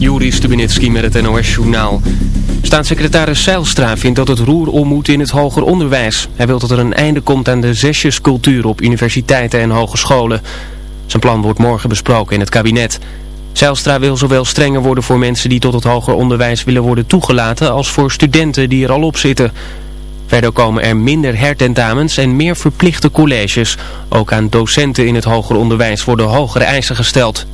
Juri Stubenitski met het NOS-journaal. Staatssecretaris Seilstra vindt dat het roer om moet in het hoger onderwijs. Hij wil dat er een einde komt aan de zesjescultuur op universiteiten en hogescholen. Zijn plan wordt morgen besproken in het kabinet. Seilstra wil zowel strenger worden voor mensen die tot het hoger onderwijs willen worden toegelaten... als voor studenten die er al op zitten. Verder komen er minder hertentamens en meer verplichte colleges. Ook aan docenten in het hoger onderwijs worden hogere eisen gesteld.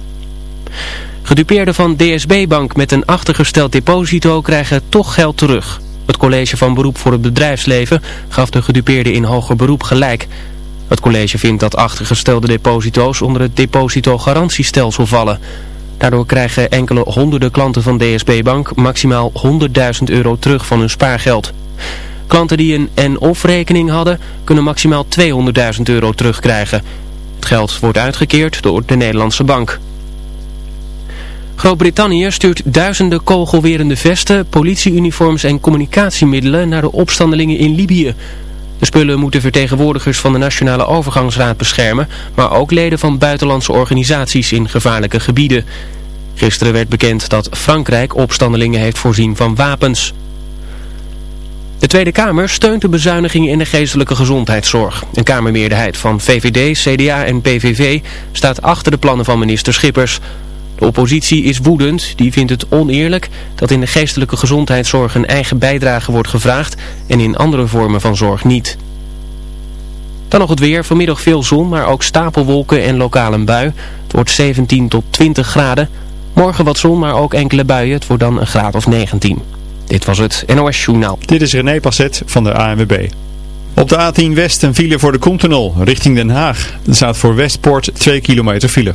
Gedupeerden van DSB Bank met een achtergesteld deposito krijgen toch geld terug. Het college van beroep voor het bedrijfsleven gaf de gedupeerden in hoger beroep gelijk. Het college vindt dat achtergestelde deposito's onder het depositogarantiestelsel vallen. Daardoor krijgen enkele honderden klanten van DSB Bank maximaal 100.000 euro terug van hun spaargeld. Klanten die een en-of rekening hadden kunnen maximaal 200.000 euro terugkrijgen. Het geld wordt uitgekeerd door de Nederlandse bank. Groot-Brittannië stuurt duizenden kogelwerende vesten, politieuniforms en communicatiemiddelen naar de opstandelingen in Libië. De spullen moeten vertegenwoordigers van de Nationale Overgangsraad beschermen, maar ook leden van buitenlandse organisaties in gevaarlijke gebieden. Gisteren werd bekend dat Frankrijk opstandelingen heeft voorzien van wapens. De Tweede Kamer steunt de bezuinigingen in de geestelijke gezondheidszorg. Een kamermeerderheid van VVD, CDA en PVV staat achter de plannen van minister Schippers. De oppositie is woedend, die vindt het oneerlijk dat in de geestelijke gezondheidszorg een eigen bijdrage wordt gevraagd en in andere vormen van zorg niet. Dan nog het weer, vanmiddag veel zon, maar ook stapelwolken en lokaal een bui. Het wordt 17 tot 20 graden. Morgen wat zon, maar ook enkele buien, het wordt dan een graad of 19. Dit was het NOS Journaal. Dit is René Passet van de ANWB. Op de A10 West een file voor de Koentunnel richting Den Haag. Er staat voor Westpoort 2 kilometer file.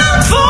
Zandvoort.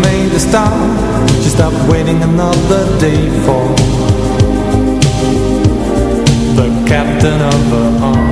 made a stop She stopped waiting another day for The captain of her arms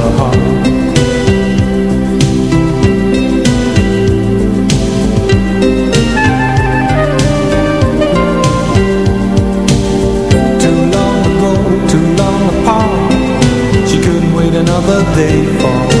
they fall.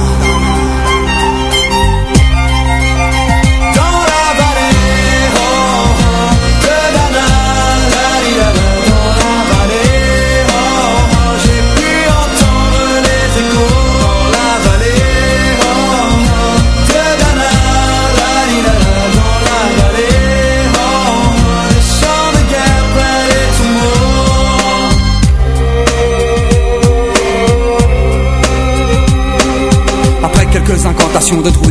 de trouver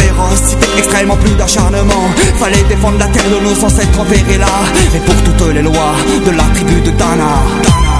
Férocité extrêmement plus d'acharnement. Fallait défendre la terre de nos ancêtres enterrés là. Et pour toutes les lois de la tribu de Dana.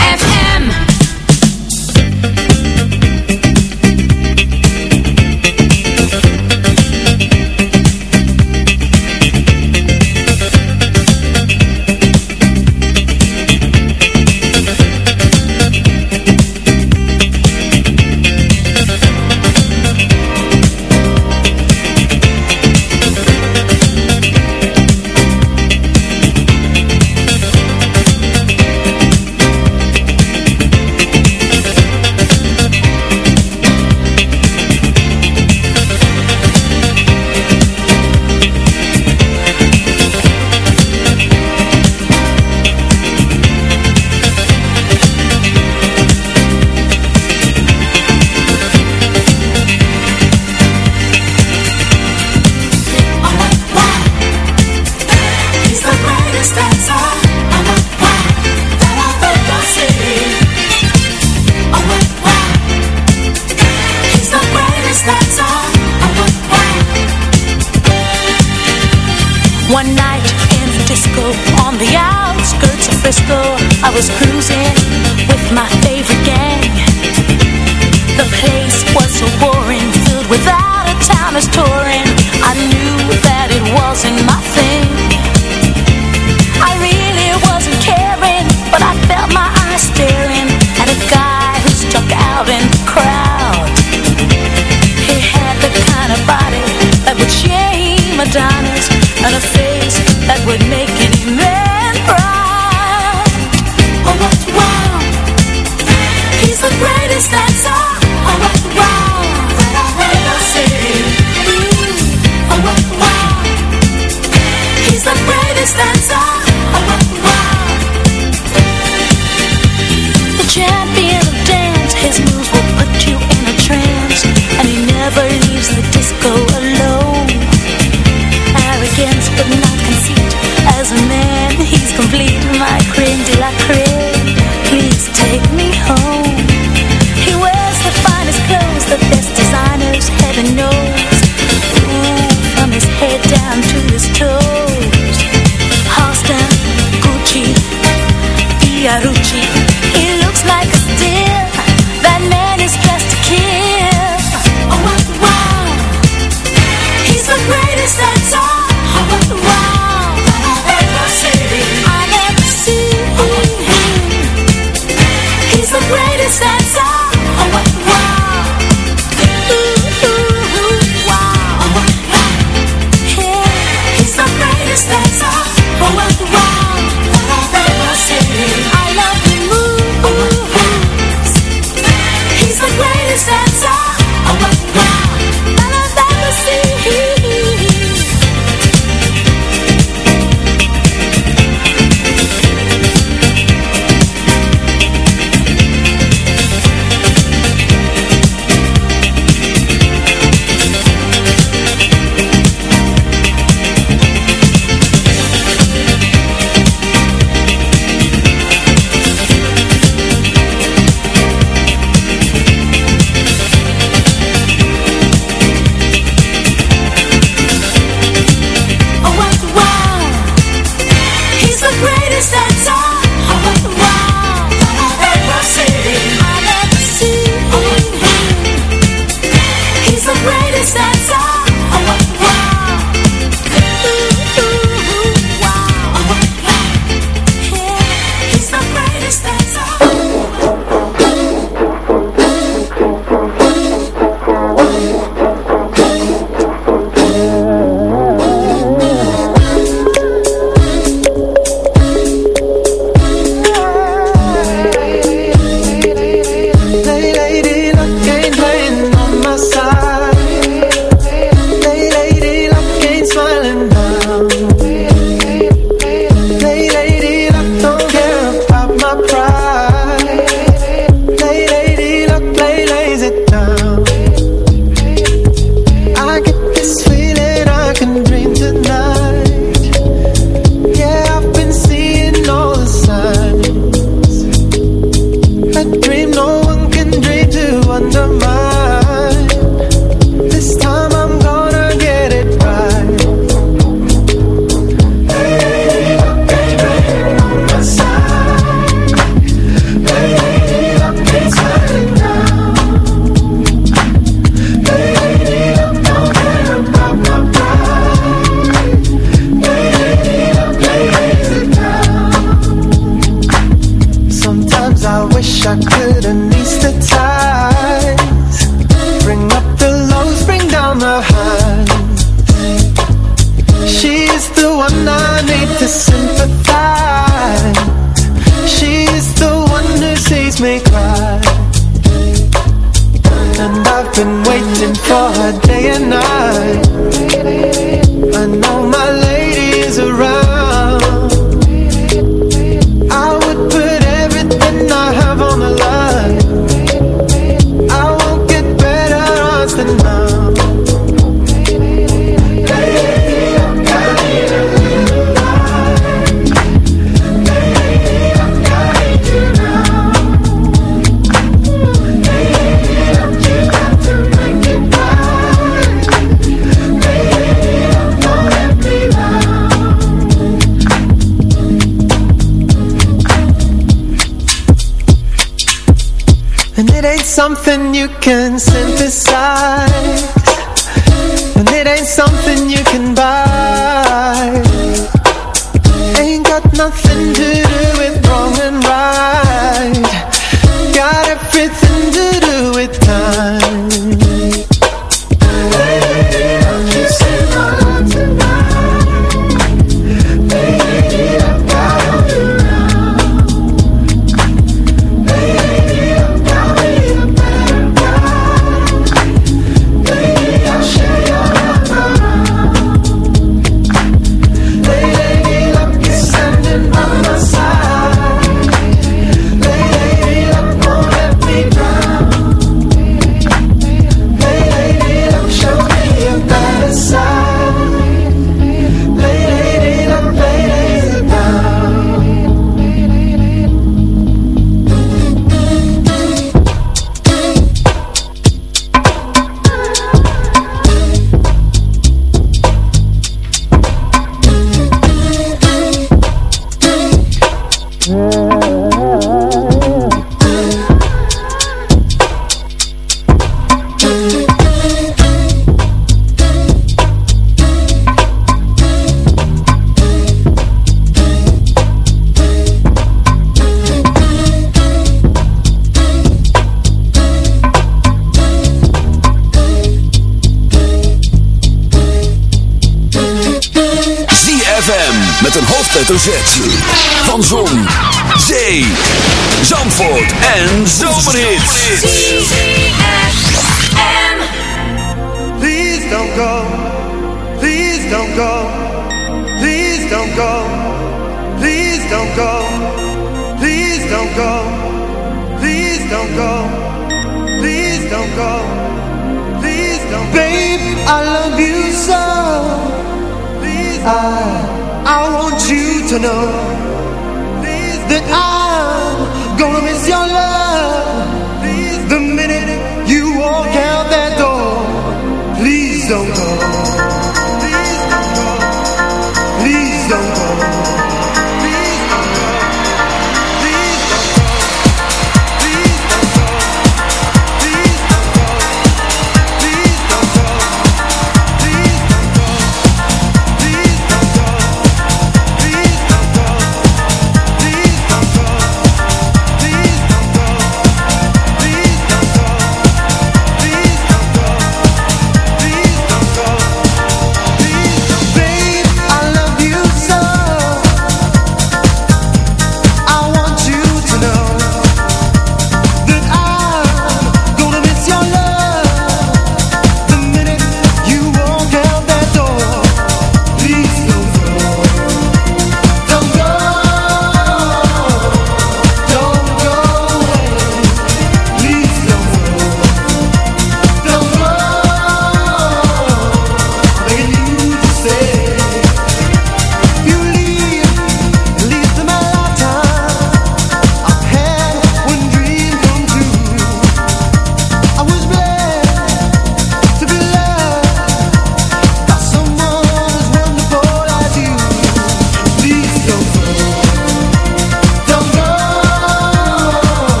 I was cruising with my favorite gang. The place was so boring, filled without a time as you can 走。过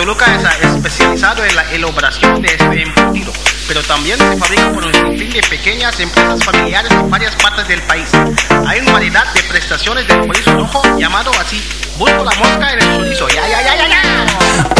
Toluca es especializado en la elaboración de este embutido, pero también se fabrica por un sinfín de pequeñas empresas familiares en varias partes del país. Hay una variedad de prestaciones del chorizo rojo llamado así. Busco la mosca en el chorizo. Ya, ya, ya, ya, ya.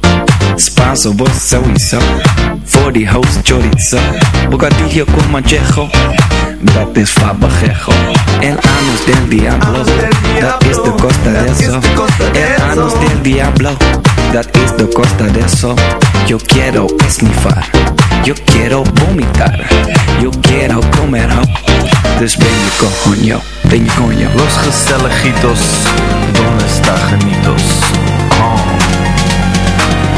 Spanso, vos sowieso. Voor die host chorizo. Bocadillo con manchejo. Dat is fabajejo. El anus del diablo. Dat is de costa de eso. El anus del diablo. Dat is de costa de eso. Yo quiero esnifar. Yo quiero vomitar. Yo quiero comer ho. Dus ben je coño. Ben je coño. Los Gestelejitos, ¿dónde está? Oh.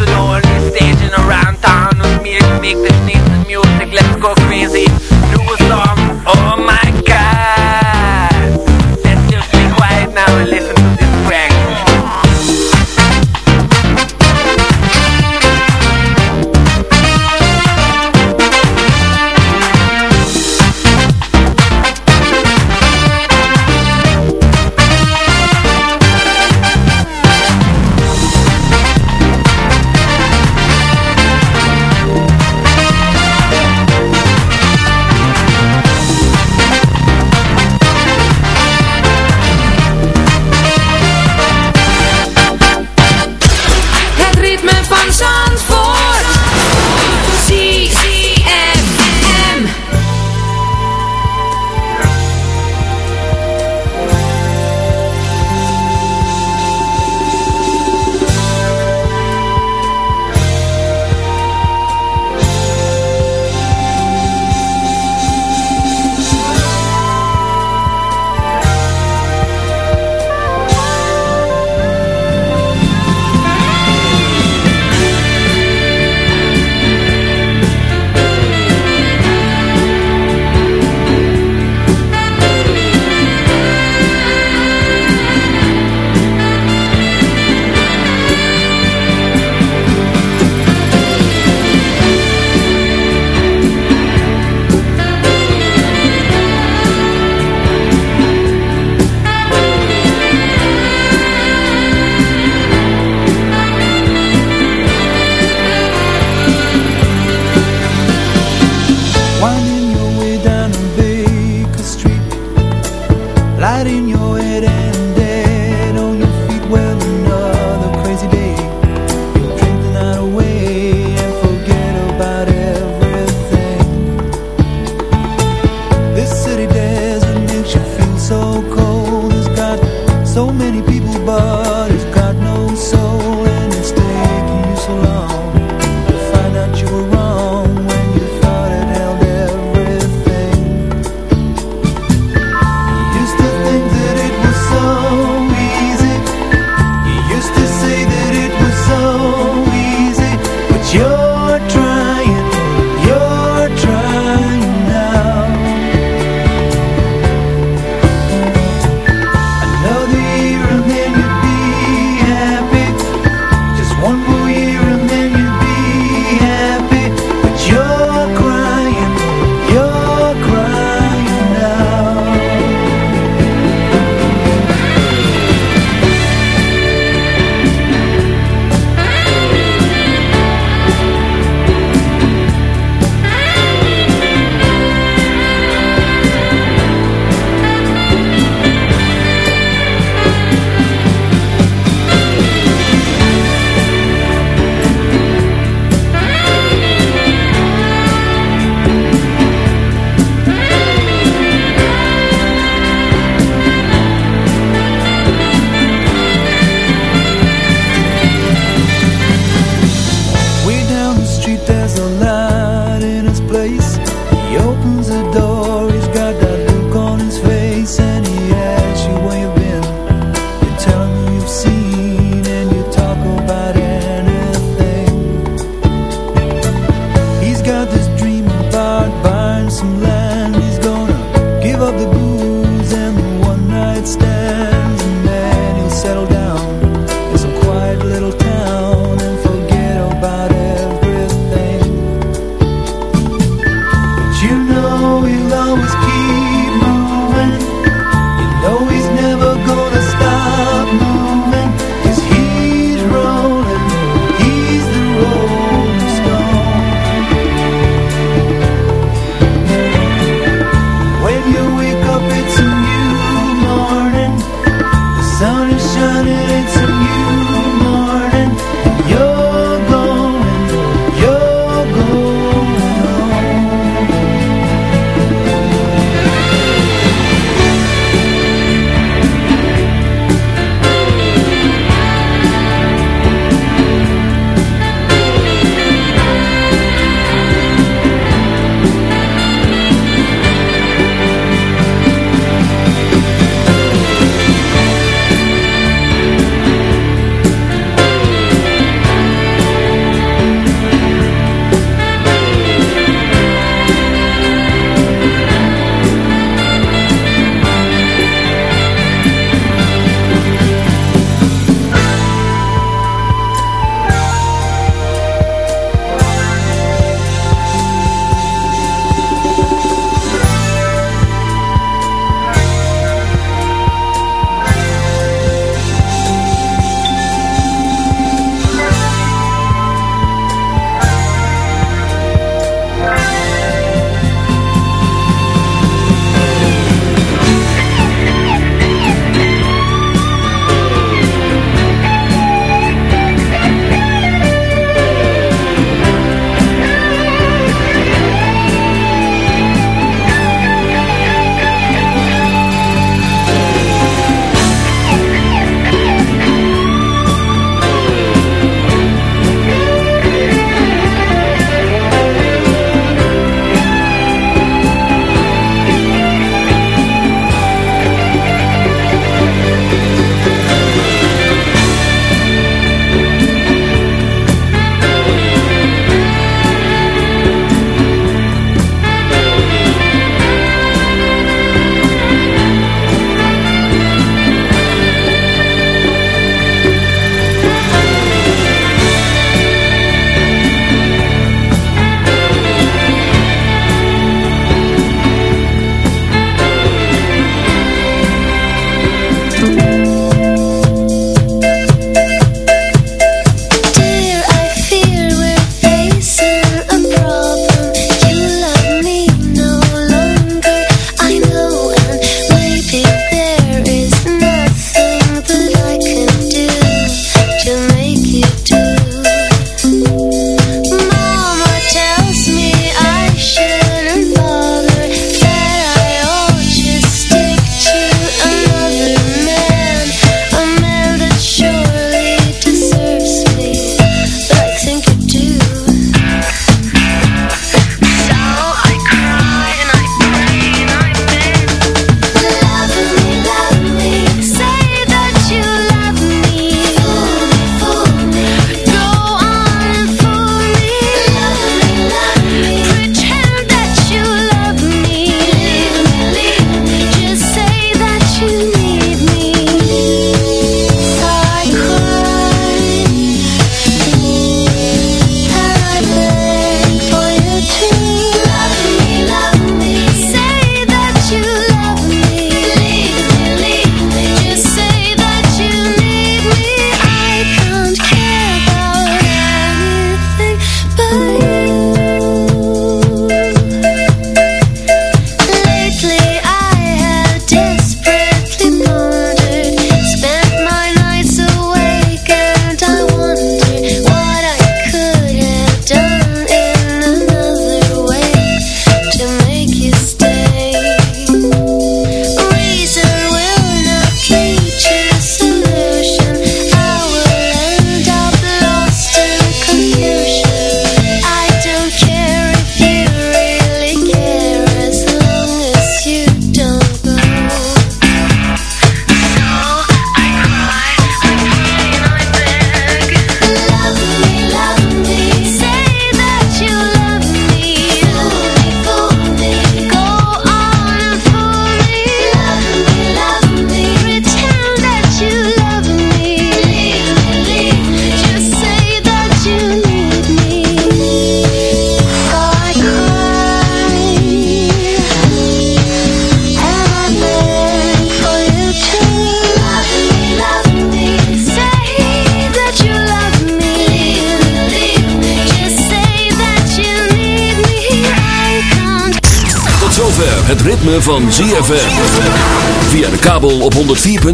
to the only station around town with me to make this nice music. Let's go crazy. Do a song. Oh